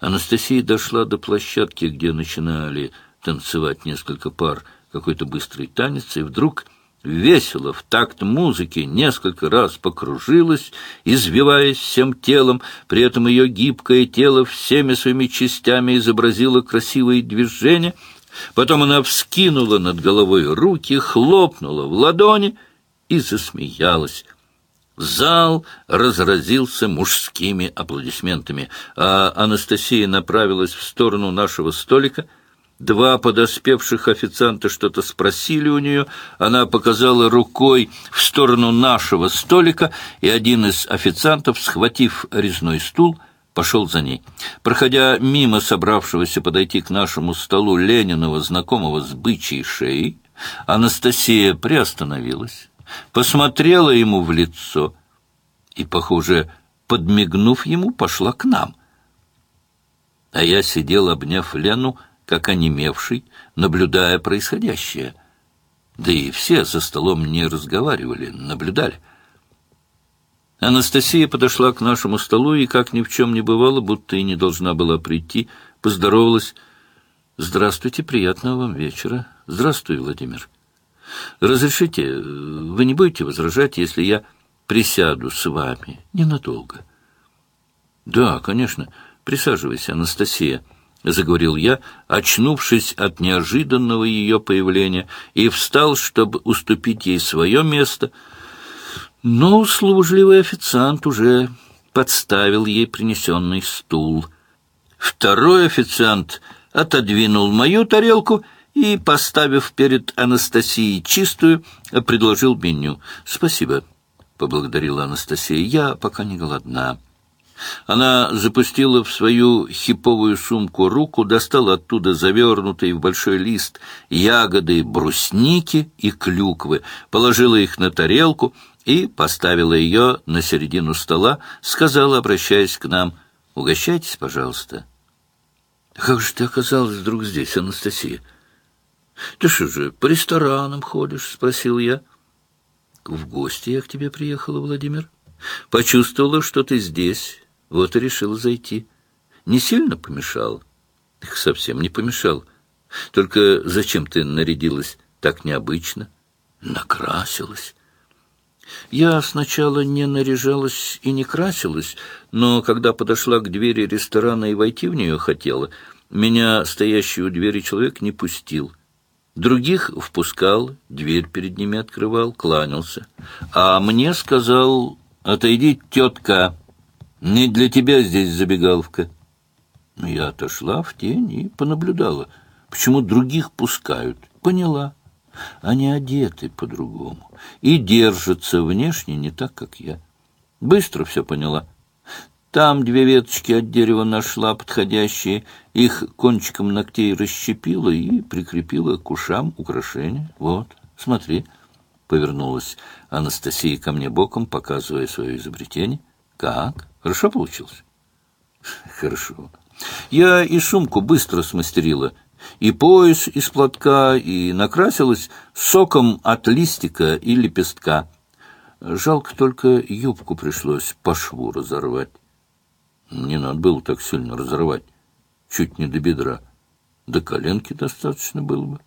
Анастасия дошла до площадки, где начинали танцевать несколько пар какой-то быстрый танец, и вдруг весело в такт музыки несколько раз покружилась, извиваясь всем телом, при этом ее гибкое тело всеми своими частями изобразило красивые движения, потом она вскинула над головой руки, хлопнула в ладони и засмеялась. Зал разразился мужскими аплодисментами, а Анастасия направилась в сторону нашего столика — Два подоспевших официанта что-то спросили у нее. Она показала рукой в сторону нашего столика, и один из официантов, схватив резной стул, пошел за ней. Проходя мимо собравшегося подойти к нашему столу Ленинова, знакомого с бычьей шеей, Анастасия приостановилась, посмотрела ему в лицо и, похоже, подмигнув ему, пошла к нам. А я сидел, обняв Лену, как онемевший, наблюдая происходящее. Да и все за столом не разговаривали, наблюдали. Анастасия подошла к нашему столу и, как ни в чем не бывало, будто и не должна была прийти, поздоровалась. «Здравствуйте, приятного вам вечера. Здравствуй, Владимир. Разрешите, вы не будете возражать, если я присяду с вами ненадолго?» «Да, конечно. Присаживайся, Анастасия». — заговорил я, очнувшись от неожиданного ее появления, и встал, чтобы уступить ей свое место. Но услужливый официант уже подставил ей принесенный стул. Второй официант отодвинул мою тарелку и, поставив перед Анастасией чистую, предложил меню. «Спасибо», — поблагодарила Анастасия, — «я пока не голодна». Она запустила в свою хиповую сумку руку, достала оттуда завернутые в большой лист ягоды брусники и клюквы, положила их на тарелку и поставила ее на середину стола, сказала, обращаясь к нам, «Угощайтесь, пожалуйста». «Как же ты оказалась вдруг здесь, Анастасия?» «Ты что же, по ресторанам ходишь?» — спросил я. «В гости я к тебе приехала, Владимир. Почувствовала, что ты здесь» Вот и решил зайти. Не сильно помешал? Их совсем не помешал. Только зачем ты нарядилась так необычно? Накрасилась. Я сначала не наряжалась и не красилась, но когда подошла к двери ресторана и войти в нее хотела, меня стоящий у двери человек не пустил. Других впускал, дверь перед ними открывал, кланялся. А мне сказал, отойди, тетка, не для тебя здесь забегаловка. Я отошла в тень и понаблюдала. Почему других пускают? Поняла. Они одеты по-другому и держатся внешне не так, как я. Быстро все поняла. Там две веточки от дерева нашла подходящие, их кончиком ногтей расщепила и прикрепила к ушам украшения. Вот, смотри. Повернулась Анастасия ко мне боком, показывая свое изобретение. Как? Хорошо получилось? Хорошо. Я и сумку быстро смастерила, и пояс из платка, и накрасилась соком от листика и лепестка. Жалко только юбку пришлось по шву разорвать. Не надо было так сильно разорвать, чуть не до бедра. До коленки достаточно было бы.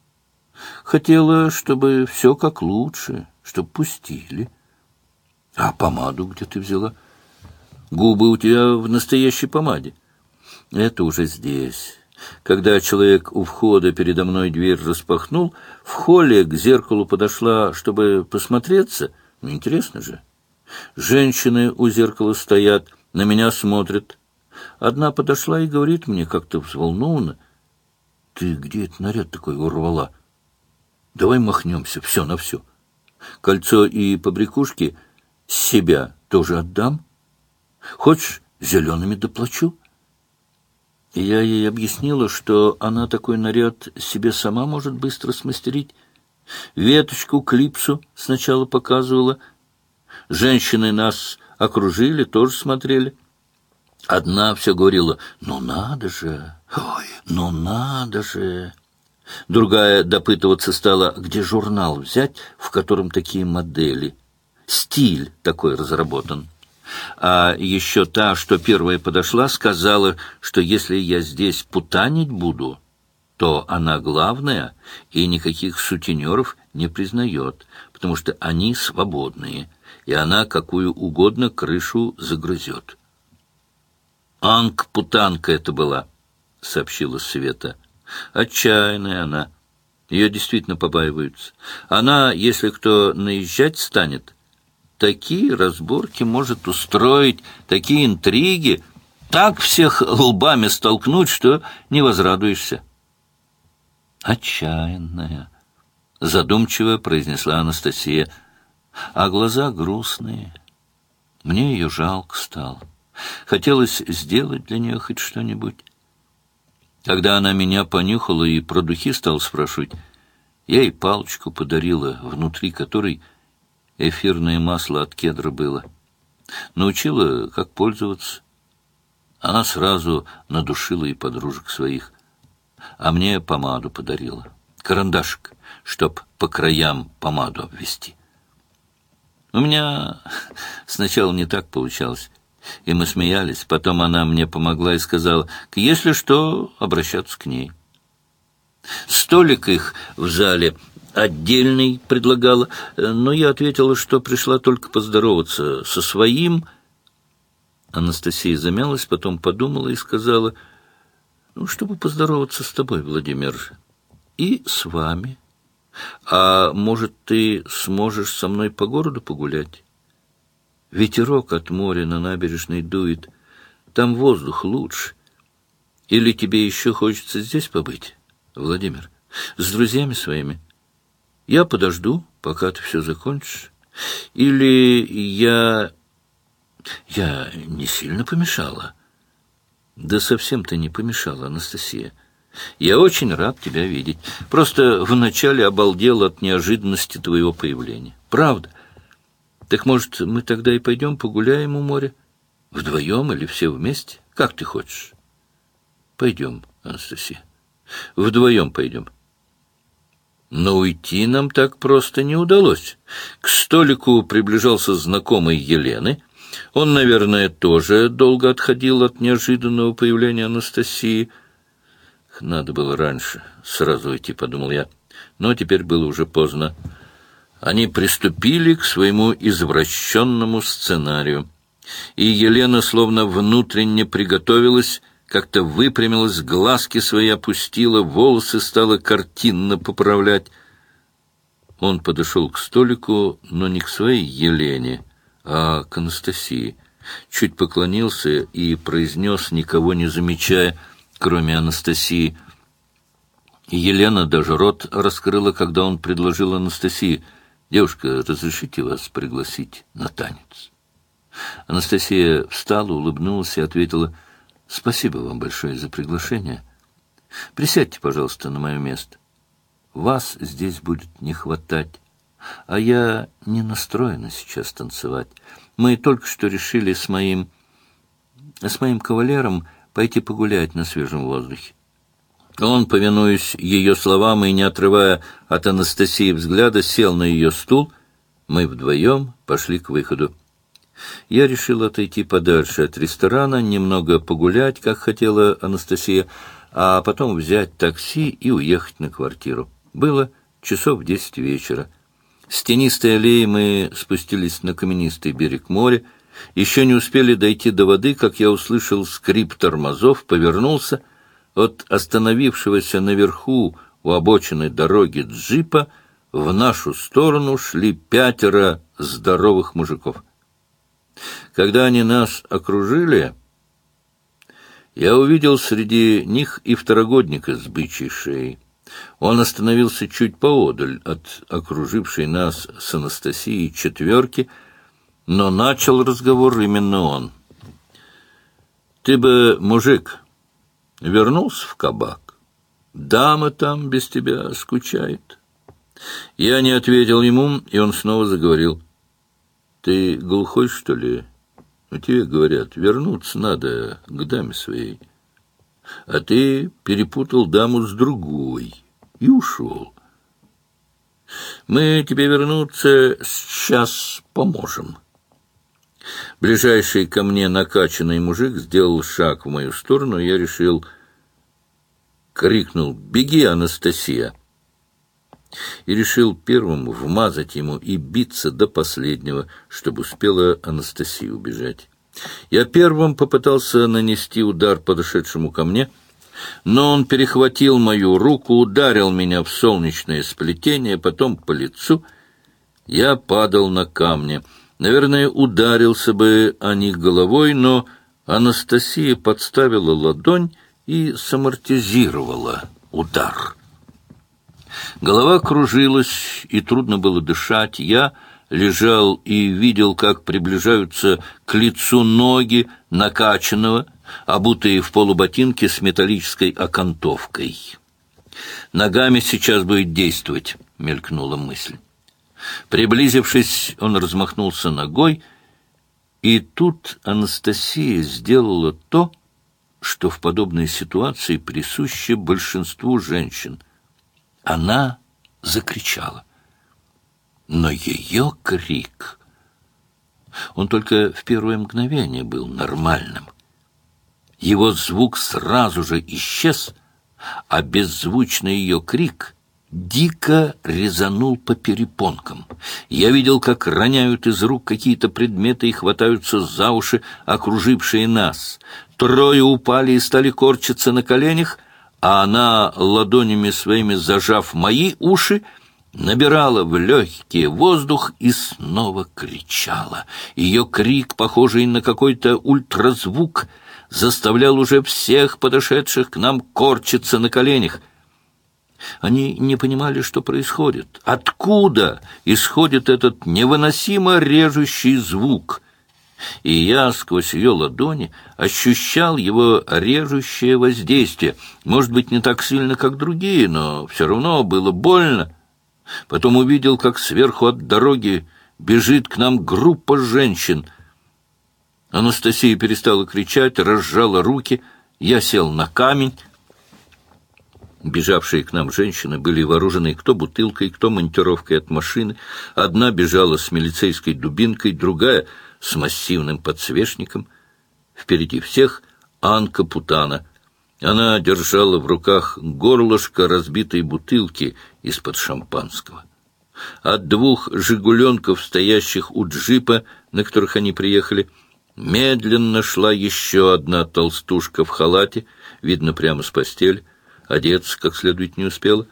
Хотела, чтобы все как лучше, чтобы пустили. А помаду где ты взяла? — Губы у тебя в настоящей помаде. Это уже здесь. Когда человек у входа передо мной дверь распахнул, в холле к зеркалу подошла, чтобы посмотреться. Интересно же. Женщины у зеркала стоят, на меня смотрят. Одна подошла и говорит мне как-то взволнованно. «Ты где этот наряд такой урвала? Давай махнемся, все на все. Кольцо и побрякушки с себя тоже отдам». Хочешь, зелеными доплачу?» Я ей объяснила, что она такой наряд себе сама может быстро смастерить. Веточку, клипсу сначала показывала. Женщины нас окружили, тоже смотрели. Одна все говорила, ну надо же, ой, ну надо же. Другая допытываться стала, где журнал взять, в котором такие модели. Стиль такой разработан. А еще та, что первая подошла, сказала, что если я здесь путанить буду, то она главная и никаких сутенеров не признает, потому что они свободные, и она какую угодно крышу загрызет. «Анг-путанка это была», — сообщила Света. «Отчаянная она. Ее действительно побаиваются. Она, если кто наезжать станет, такие разборки может устроить, такие интриги, так всех лбами столкнуть, что не возрадуешься». «Отчаянная», — задумчиво произнесла Анастасия, а глаза грустные. Мне ее жалко стало. Хотелось сделать для нее хоть что-нибудь. Когда она меня понюхала и про духи стала спрашивать, я ей палочку подарила, внутри которой эфирное масло от кедра было. Научила, как пользоваться. Она сразу надушила и подружек своих а мне помаду подарила. Карандашик, чтоб по краям помаду обвести. У меня сначала не так получалось, и мы смеялись. Потом она мне помогла и сказала, если что, обращаться к ней. Столик их в зале отдельный предлагала, но я ответила, что пришла только поздороваться со своим. Анастасия замялась, потом подумала и сказала — ну, чтобы поздороваться с тобой, Владимир, и с вами. А может, ты сможешь со мной по городу погулять? Ветерок от моря на набережной дует, там воздух лучше. Или тебе еще хочется здесь побыть, Владимир, с друзьями своими? Я подожду, пока ты все закончишь. Или я... Я не сильно помешала?» Да совсем ты не помешала, Анастасия. Я очень рад тебя видеть. Просто вначале обалдел от неожиданности твоего появления. Правда. Так, может, мы тогда и пойдем погуляем у моря? Вдвоем или все вместе? Как ты хочешь? Пойдем, Анастасия. Вдвоем пойдем. Но уйти нам так просто не удалось. К столику приближался знакомый Елены — он, наверное, тоже долго отходил от неожиданного появления Анастасии. Надо было раньше сразу идти, подумал я. Но теперь было уже поздно. Они приступили к своему извращенному сценарию. И Елена словно внутренне приготовилась, как-то выпрямилась, глазки свои опустила, волосы стала картинно поправлять. Он подошел к столику, но не к своей Елене, а к Анастасии. Чуть поклонился и произнес, никого не замечая, кроме Анастасии. Елена даже рот раскрыла, когда он предложил Анастасии, «Девушка, разрешите вас пригласить на танец?» Анастасия встала, улыбнулась и ответила, «Спасибо вам большое за приглашение. Присядьте, пожалуйста, на мое место. Вас здесь будет не хватать. А я не настроена сейчас танцевать. Мы только что решили с моим... с моим кавалером пойти погулять на свежем воздухе. Он, повинуясь ее словам и не отрывая от Анастасии взгляда, сел на ее стул. Мы вдвоем пошли к выходу. Я решил отойти подальше от ресторана, немного погулять, как хотела Анастасия, а потом взять такси и уехать на квартиру. Было часов десять вечера. С тенистой аллеи мы спустились на каменистый берег моря. Еще не успели дойти до воды, как я услышал скрип тормозов, повернулся. От остановившегося наверху у обочины дороги джипа в нашу сторону шли пятеро здоровых мужиков. Когда они нас окружили, я увидел среди них и второгодника с бычьей шеей. Он остановился чуть поодаль от окружившей нас с Анастасией четверки, но начал разговор именно он. «Ты бы, мужик, вернулся в кабак? Дама там без тебя скучает». Я не ответил ему, и он снова заговорил. «Ты глухой, что ли? Ну, тебе говорят, вернуться надо к даме своей» а ты перепутал даму с другой и ушел. Мы тебе вернуться сейчас поможем. Ближайший ко мне накачанный мужик сделал шаг в мою сторону, я решил... Крикнул «Беги, Анастасия!» и решил первым вмазать ему и биться до последнего, чтобы успела Анастасия убежать. Я первым попытался нанести удар подошедшему ко мне, но он перехватил мою руку, ударил меня в солнечное сплетение, потом по лицу. Я падал на камни. Наверное, ударился бы о них головой, но Анастасия подставила ладонь и самортизировала удар. Голова кружилась, и трудно было дышать. Я лежал и видел, как приближаются к лицу ноги накачанного, обутые в полуботинке с металлической окантовкой. «Ногами сейчас будет действовать», — мелькнула мысль. Приблизившись, он размахнулся ногой, и тут Анастасия сделала то, что в подобной ситуации присуще большинству женщин. Она закричала. Но ее крик... Он только в первое мгновение был нормальным. Его звук сразу же исчез, а беззвучный ее крик дико резанул по перепонкам. Я видел, как роняют из рук какие-то предметы и хватаются за уши окружившие нас. Трое упали и стали корчиться на коленях, а она, ладонями своими зажав мои уши, набирала в легкий воздух и снова кричала. Ее крик, похожий на какой-то ультразвук, заставлял уже всех подошедших к нам корчиться на коленях. Они не понимали, что происходит. Откуда исходит этот невыносимо режущий звук? И я сквозь ее ладони ощущал его режущее воздействие. Может быть, не так сильно, как другие, но все равно было больно. Потом увидел, как сверху от дороги бежит к нам группа женщин. Анастасия перестала кричать, разжала руки. Я сел на камень. Бежавшие к нам женщины были вооружены кто бутылкой, кто монтировкой от машины. Одна бежала с милицейской дубинкой, другая — с массивным подсвечником. Впереди всех Анка Путана — она держала в руках горлышко разбитой бутылки из-под шампанского. От двух «Жигуленков», стоящих у джипа, на которых они приехали, медленно шла еще одна толстушка в халате, видно прямо с постели, одеться как следует не успела.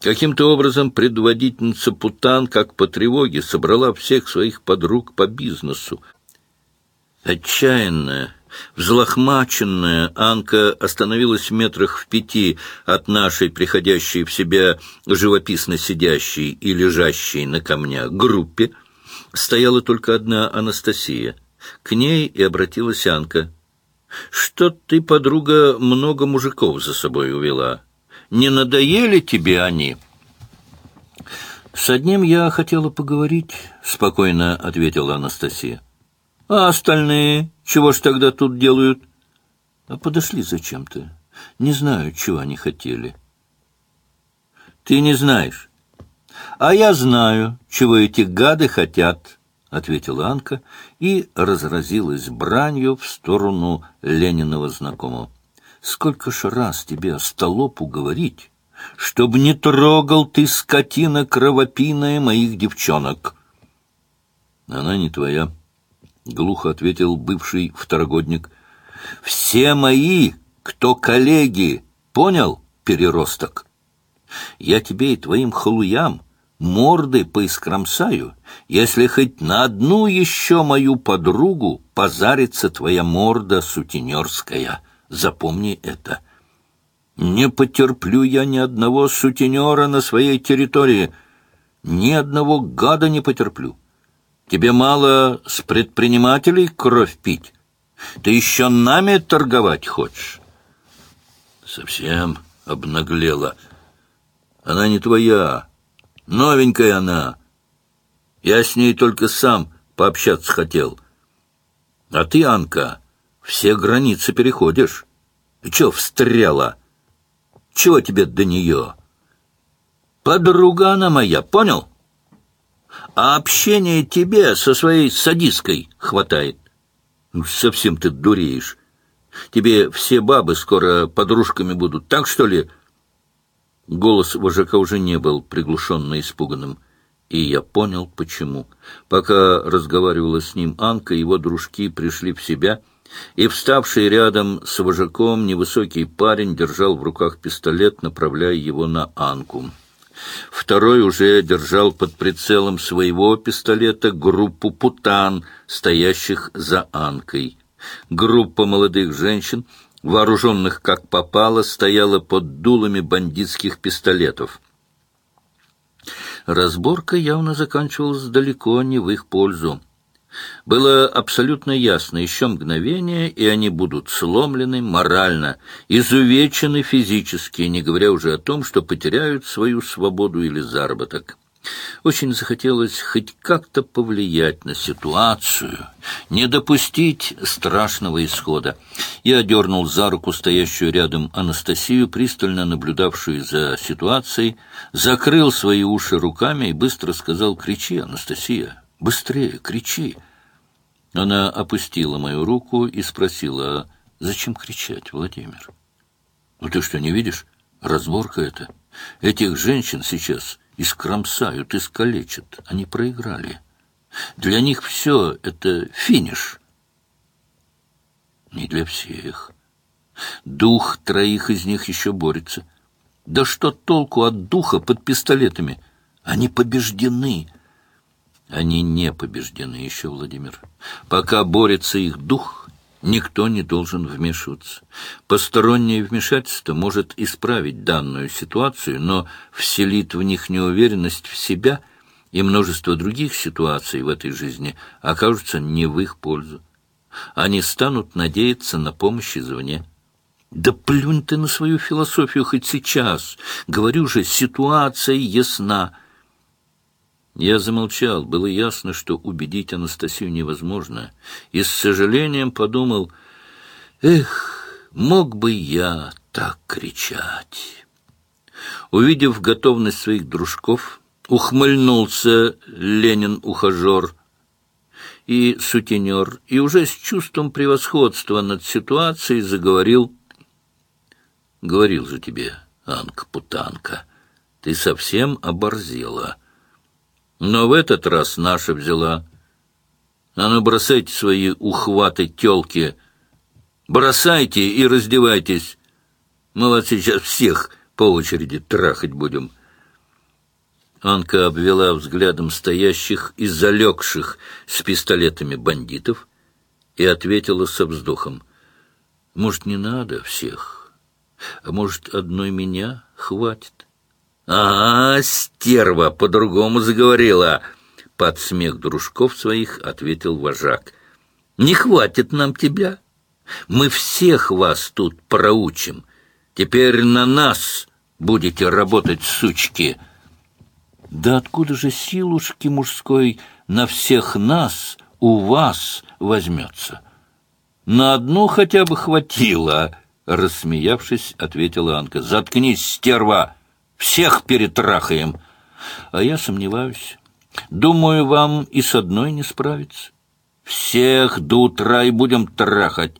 Каким-то образом предводительница Путан, как по тревоге, собрала всех своих подруг по бизнесу. Отчаянная, Взлохмаченная Анка остановилась в метрах в пяти от нашей приходящей в себя живописно сидящей и лежащей на камнях группе. Стояла только одна Анастасия. К ней и обратилась Анка. «Что ты, подруга, много мужиков за собой увела? Не надоели тебе они?» «С одним я хотела поговорить», — спокойно ответила Анастасия. «А остальные?» Чего ж тогда тут делают? А подошли зачем-то. Не знаю, чего они хотели. Ты не знаешь. А я знаю, чего эти гады хотят, — ответила Анка и разразилась бранью в сторону Лениного знакомого. Сколько ж раз тебе столопу говорить, чтобы не трогал ты, скотина кровопийная, моих девчонок? Она не твоя, — глухо ответил бывший второгодник. «Все мои, кто коллеги, понял, переросток? Я тебе и твоим халуям морды поискромсаю, если хоть на одну еще мою подругу позарится твоя морда сутенерская. Запомни это. Не потерплю я ни одного сутенера на своей территории, ни одного гада не потерплю». Тебе мало с предпринимателей кровь пить? Ты еще нами торговать хочешь? Совсем обнаглела. Она не твоя. Новенькая она. Я с ней только сам пообщаться хотел. А ты, Анка, все границы переходишь. Че встряла? Чего тебе до нее? Подруга она моя, понял? — а общение тебе со своей садисткой хватает. Ну, совсем ты дуреешь. Тебе все бабы скоро подружками будут, так что ли?» Голос вожака уже не был приглушенно испуганным, и я понял, почему. Пока разговаривала с ним Анка, его дружки пришли в себя, и вставший рядом с вожаком невысокий парень держал в руках пистолет, направляя его на Анку. Второй уже держал под прицелом своего пистолета группу путан, стоящих за Анкой. Группа молодых женщин, вооруженных как попало, стояла под дулами бандитских пистолетов. Разборка явно заканчивалась далеко не в их пользу. Было абсолютно ясно, еще мгновение, и они будут сломлены морально, изувечены физически, не говоря уже о том, что потеряют свою свободу или заработок. Очень захотелось хоть как-то повлиять на ситуацию, не допустить страшного исхода. Я дернул за руку стоящую рядом Анастасию, пристально наблюдавшую за ситуацией, закрыл свои уши руками и быстро сказал «Кричи, Анастасия, быстрее, кричи!» Она опустила мою руку и спросила, «Зачем кричать, Владимир?» «Ну ты что, не видишь? Разборка это. Этих женщин сейчас искромсают, искалечат. Они проиграли. Для них все это финиш. Не для всех. Дух троих из них еще борется. Да что толку от духа под пистолетами? Они побеждены. Они не побеждены еще, Владимир. Пока борется их дух, никто не должен вмешиваться. Постороннее вмешательство может исправить данную ситуацию, но вселит в них неуверенность в себя, и множество других ситуаций в этой жизни окажутся не в их пользу. Они станут надеяться на помощь извне. Да плюнь ты на свою философию хоть сейчас. Говорю же, ситуация ясна. Я замолчал. Было ясно, что убедить Анастасию невозможно. И с сожалением подумал, эх, мог бы я так кричать. Увидев готовность своих дружков, ухмыльнулся Ленин-ухажер и сутенер, и уже с чувством превосходства над ситуацией заговорил. Говорил же тебе, Анка-путанка, ты совсем оборзела. Но в этот раз наша взяла. А ну, бросайте свои ухваты, тёлки. Бросайте и раздевайтесь. Мы вас сейчас всех по очереди трахать будем. Анка обвела взглядом стоящих и залегших с пистолетами бандитов и ответила со вздохом. «Может, не надо всех, а может, одной меня хватит?» «А, стерва, по-другому заговорила!» Под смех дружков своих ответил вожак. «Не хватит нам тебя. Мы всех вас тут проучим. Теперь на нас будете работать, сучки!» «Да откуда же силушки мужской на всех нас у вас возьмется?» «На одну хотя бы хватило!» — рассмеявшись, ответила Анка. «Заткнись, стерва!» Всех перетрахаем. А я сомневаюсь. Думаю, вам и с одной не справиться. Всех до утра и будем трахать.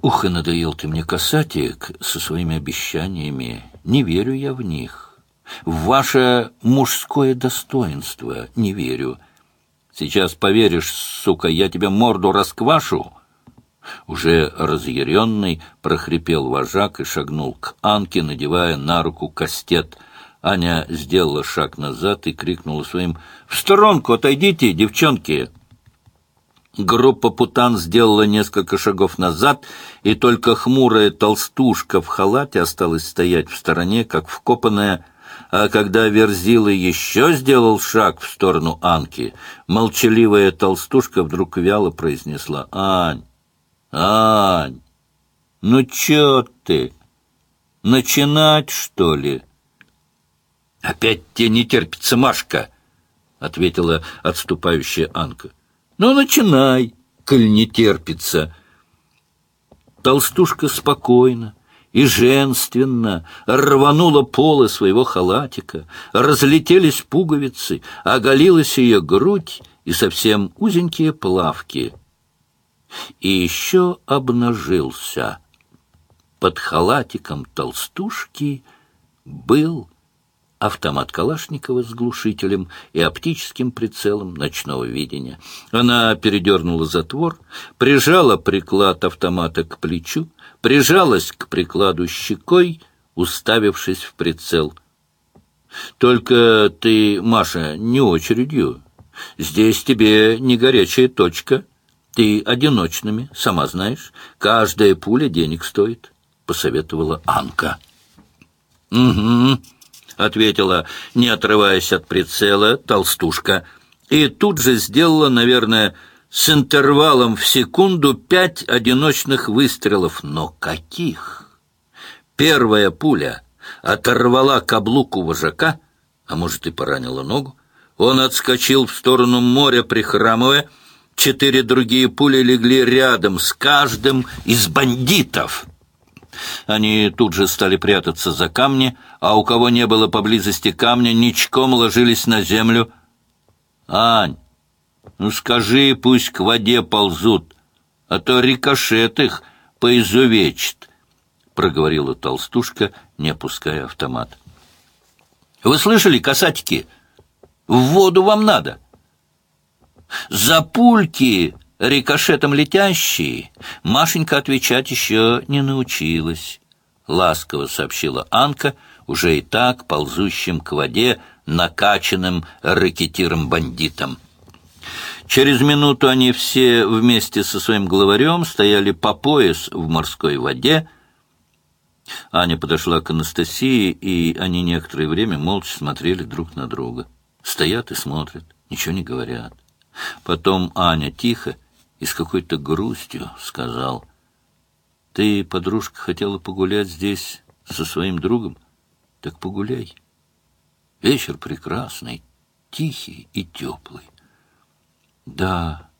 Ух, и надоел ты мне, касатик, со своими обещаниями. Не верю я в них. В ваше мужское достоинство не верю. Сейчас поверишь, сука, я тебе морду расквашу. Уже разъяренный прохрипел вожак и шагнул к Анке, надевая на руку кастет. Аня сделала шаг назад и крикнула своим «В сторонку отойдите, девчонки!» Группа путан сделала несколько шагов назад, и только хмурая толстушка в халате осталась стоять в стороне, как вкопанная, а когда Верзила еще сделал шаг в сторону Анки, молчаливая толстушка вдруг вяло произнесла «Ань, Ань, ну чё ты? Начинать, что ли? Опять тебе не терпится, Машка, — ответила отступающая Анка. Ну, начинай, коль не терпится. Толстушка спокойно и женственно рванула полы своего халатика, разлетелись пуговицы, оголилась ее грудь и совсем узенькие плавки. И еще обнажился. Под халатиком толстушки был автомат Калашникова с глушителем и оптическим прицелом ночного видения. Она передернула затвор, прижала приклад автомата к плечу, прижалась к прикладу щекой, уставившись в прицел. «Только ты, Маша, не очередью. Здесь тебе не горячая точка. Ты одиночными, сама знаешь. Каждая пуля денег стоит», — посоветовала Анка. «Угу», — ответила, не отрываясь от прицела, толстушка. И тут же сделала, наверное, с интервалом в секунду пять одиночных выстрелов. Но каких? Первая пуля оторвала каблук у вожака, а может и поранила ногу. Он отскочил в сторону моря, прихрамывая. Четыре другие пули легли рядом с каждым из бандитов. Они тут же стали прятаться за камни, а у кого не было поблизости камня, ничком ложились на землю. «Ань, ну скажи, пусть к воде ползут, а то рикошет их поизувечит, — проговорила толстушка, не опуская автомат. — Вы слышали, касатики? В воду вам надо. За пульки рикошетом летящие Машенька отвечать еще не научилась. Ласково сообщила Анка, уже и так ползущим к воде, накачанным ракетиром-бандитом. Через минуту они все вместе со своим главарем стояли по пояс в морской воде. Аня подошла к Анастасии, и они некоторое время молча смотрели друг на друга. Стоят и смотрят, ничего не говорят. Потом Аня тихо и с какой-то грустью сказал, «Ты, подружка, хотела погулять здесь со своим другом? Так погуляй. Вечер прекрасный, тихий и теплый. Да,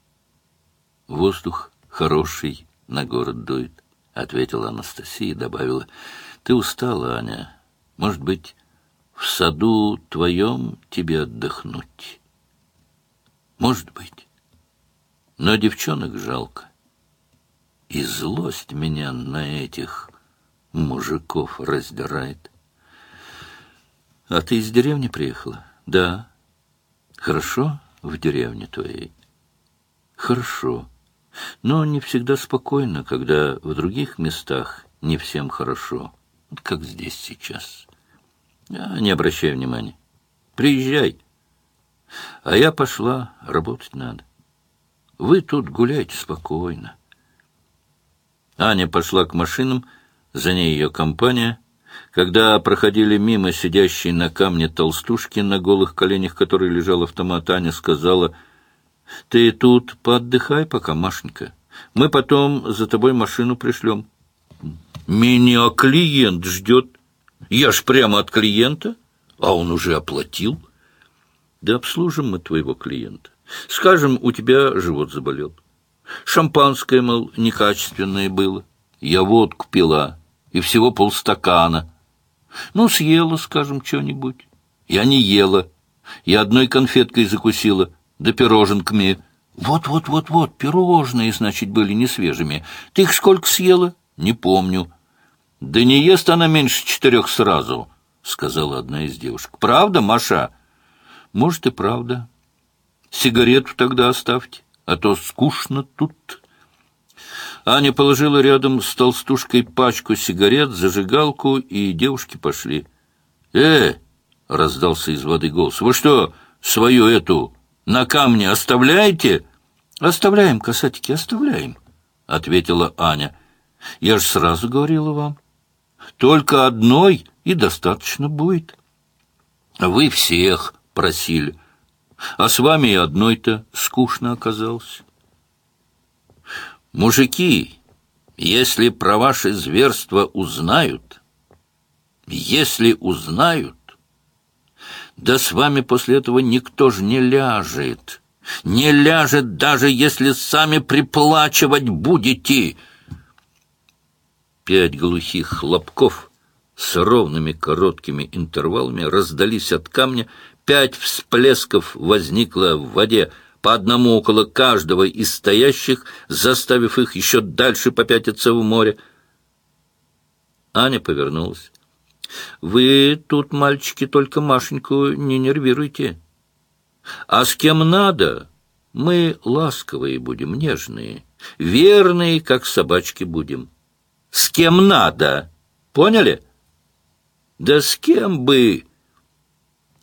воздух хороший на город дует, ответила Анастасия и добавила. Ты устала, Аня. Может быть, в саду твоем тебе отдохнуть? Может быть. Но девчонок жалко. И злость меня на этих мужиков раздирает. А ты из деревни приехала? Да. Хорошо в деревне твоей? Хорошо. Но не всегда спокойно, когда в других местах не всем хорошо, как здесь сейчас. Я не обращай внимания. Приезжай. А я пошла, работать надо. Вы тут гуляйте спокойно. Аня пошла к машинам, за ней ее компания. Когда проходили мимо сидящей на камне толстушки, на голых коленях которой лежал автомат, Аня сказала — ты тут поотдыхай пока, Машенька. Мы потом за тобой машину пришлем. Меня клиент ждет. Я ж прямо от клиента, а он уже оплатил. Да обслужим мы твоего клиента. Скажем, у тебя живот заболел. Шампанское, мол, некачественное было. Я водку пила, и всего полстакана. Ну, съела, скажем, что-нибудь. Я не ела. Я одной конфеткой закусила да пироженками. Вот-вот-вот-вот, пирожные, значит, были не свежими. Ты их сколько съела? Не помню. Да не ест она меньше четырех сразу, сказала одна из девушек. Правда, Маша? Может, и правда. Сигарету тогда оставьте, а то скучно тут. Аня положила рядом с толстушкой пачку сигарет, зажигалку, и девушки пошли. «Э!» — раздался из воды голос. «Вы что, свою эту на камне оставляете?» «Оставляем, касатики, оставляем», — ответила Аня. «Я же сразу говорила вам. Только одной и достаточно будет. Вы всех просили, а с вами одной-то скучно оказалось. Мужики, если про ваши зверства узнают, если узнают, да с вами после этого никто же не ляжет. Не ляжет, даже если сами приплачивать будете. Пять глухих хлопков с ровными короткими интервалами раздались от камня, пять всплесков возникло в воде, по одному около каждого из стоящих, заставив их еще дальше попятиться в море. Аня повернулась. «Вы тут, мальчики, только Машеньку не нервируйте. А с кем надо, мы ласковые будем, нежные, верные, как собачки будем. С кем надо, поняли? Да с кем бы...»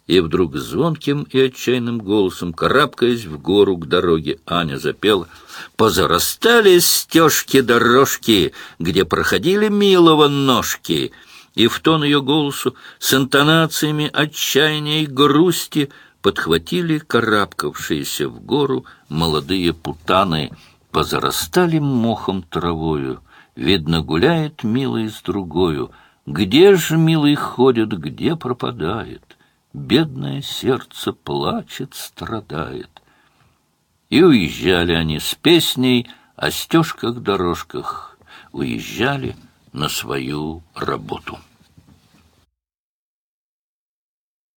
И вдруг звонким и отчаянным голосом, карабкаясь в гору к дороге, Аня запела «Позарастали стежки-дорожки, где проходили милого ножки». И в тон ее голосу с интонациями отчаяния и грусти подхватили карабкавшиеся в гору молодые путаны, позарастали мохом травою. Видно, гуляет милый с другою. Где же милый ходит, где пропадает? Бедное сердце плачет, страдает. И уезжали они с песней о стежках-дорожках, уезжали на свою работу.